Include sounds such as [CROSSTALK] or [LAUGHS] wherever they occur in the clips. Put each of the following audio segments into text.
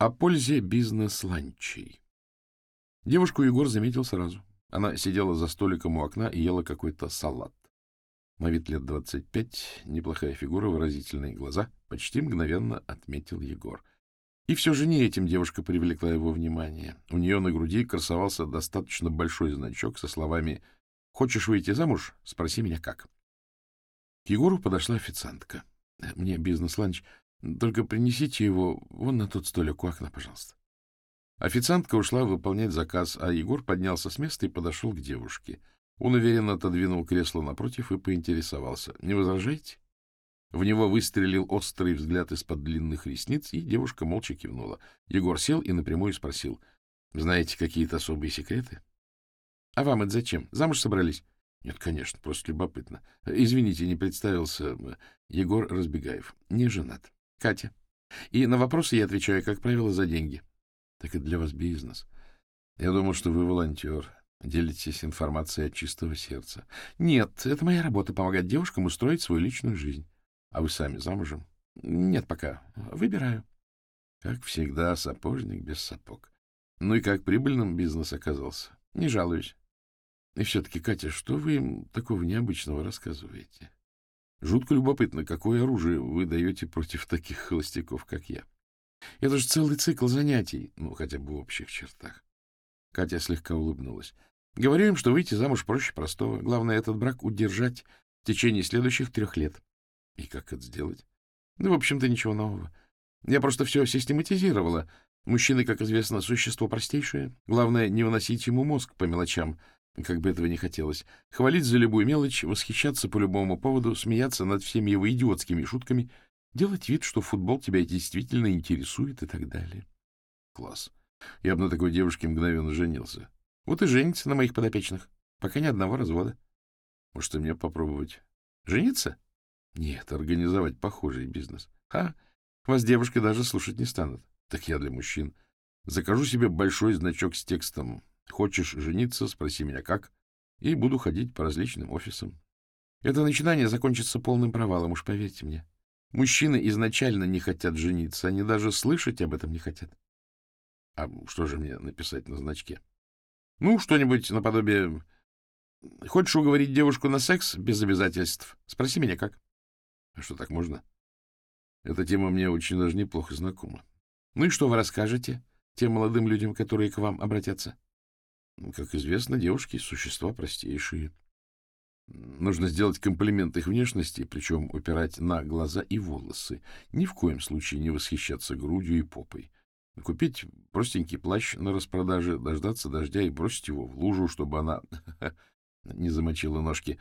О пользе бизнес-ланчей. Девушку Егор заметил сразу. Она сидела за столиком у окна и ела какой-то салат. На вид лет двадцать пять, неплохая фигура, выразительные глаза. Почти мгновенно отметил Егор. И все же не этим девушка привлекла его внимание. У нее на груди красовался достаточно большой значок со словами «Хочешь выйти замуж? Спроси меня как». К Егору подошла официантка. «Мне бизнес-ланч только принесите его вон на тот столик у окна, пожалуйста. Официантка ушла выполнять заказ, а Егор поднялся с места и подошел к девушке. Он уверенно отодвинул кресло напротив и поинтересовался. — Не возражаете? В него выстрелил острый взгляд из-под длинных ресниц, и девушка молча кивнула. Егор сел и напрямую спросил. — Знаете какие-то особые секреты? — А вам это зачем? Замуж собрались? — Нет, конечно, просто любопытно. Извините, не представился. Егор Разбегаев. Не женат. Катя. И на вопросы я отвечаю, как правило, за деньги. Так это для вас бизнес. Я думал, что вы волонтер. Делитесь информацией от чистого сердца. Нет, это моя работа — помогать девушкам устроить свою личную жизнь. А вы сами замужем? Нет пока. Выбираю. Как всегда, сапожник без сапог. Ну и как прибыльным бизнес оказался? Не жалуюсь. И все-таки, Катя, что вы им такого необычного рассказываете? Жутко любопытно, какое оружие вы даете против таких холостяков, как я. Это же целый цикл занятий, ну, хотя бы в общих чертах. Катя слегка улыбнулась. Говорю им, что выйти замуж проще простого. Главное, этот брак удержать в течение следующих трех лет. И как это сделать? Ну, в общем-то, ничего нового. Я просто все систематизировала. Мужчины, как известно, существо простейшее. Главное, не выносить ему мозг по мелочам, как бы этого не хотелось. Хвалить за любую мелочь, восхищаться по любому поводу, смеяться над всеми его идиотскими шутками, делать вид, что футбол тебя действительно интересует и так далее. Класс. Я бы на такой девушке мгновенно женился. Вот и женится на моих подопечных. Пока ни одного развода. Может, и мне попробовать? Жениться? Нет, организовать похожий бизнес. Ха! Вас девушки даже слушать не станут. Так я для мужчин. Закажу себе большой значок с текстом Хочешь жениться, спроси меня как, и буду ходить по различным офисам. Это начинание закончится полным провалом, уж поверьте мне. Мужчины изначально не хотят жениться, они даже слышать об этом не хотят. А что же мне написать на значке? Ну, что-нибудь наподобие... Хочешь уговорить девушку на секс без обязательств? Спроси меня как. А что, так можно? Эта тема мне очень даже неплохо знакома. Ну и что вы расскажете тем молодым людям, которые к вам обратятся? Как известно, девушки — существа простейшие. Нужно сделать комплимент их внешности, причем упирать на глаза и волосы. Ни в коем случае не восхищаться грудью и попой. Купить простенький плащ на распродаже, дождаться дождя и бросить его в лужу, чтобы она [LAUGHS] не замочила ножки.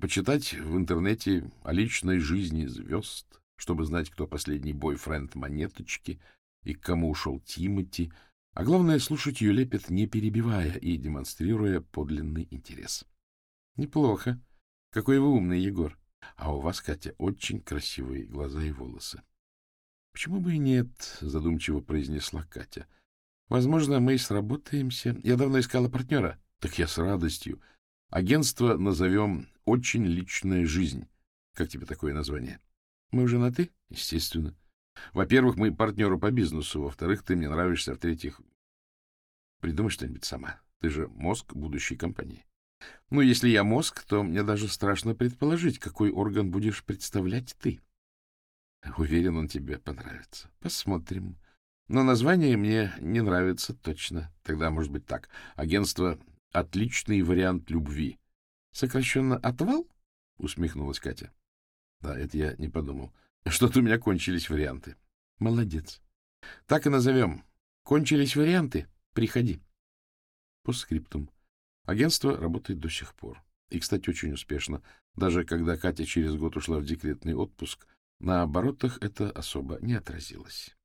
Почитать в интернете о личной жизни звезд, чтобы знать, кто последний бойфренд Монеточки и к кому ушел Тимати — а главное, слушать ее лепет, не перебивая и демонстрируя подлинный интерес. Неплохо. Какой вы умный, Егор. А у вас, Катя, очень красивые глаза и волосы. Почему бы и нет, задумчиво произнесла Катя. Возможно, мы и сработаемся. Я давно искала партнера. Так я с радостью. Агентство назовем «Очень личная жизнь». Как тебе такое название? Мы уже на «ты»? Естественно. Во-первых, мы партнеры по бизнесу. Во-вторых, ты мне нравишься. В-третьих, придумай что-нибудь сама. Ты же мозг будущей компании. Ну, если я мозг, то мне даже страшно предположить, какой орган будешь представлять ты. Уверен, он тебе понравится. Посмотрим. Но название мне не нравится точно. Тогда, может быть, так. Агентство «Отличный вариант любви». Сокращенно «Отвал»? — усмехнулась Катя. Да, это я не подумал. — что-то у меня кончились варианты. Молодец. Так и назовем. Кончились варианты. Приходи. По скриптум. Агентство работает до сих пор. И, кстати, очень успешно. Даже когда Катя через год ушла в декретный отпуск, на оборотах это особо не отразилось.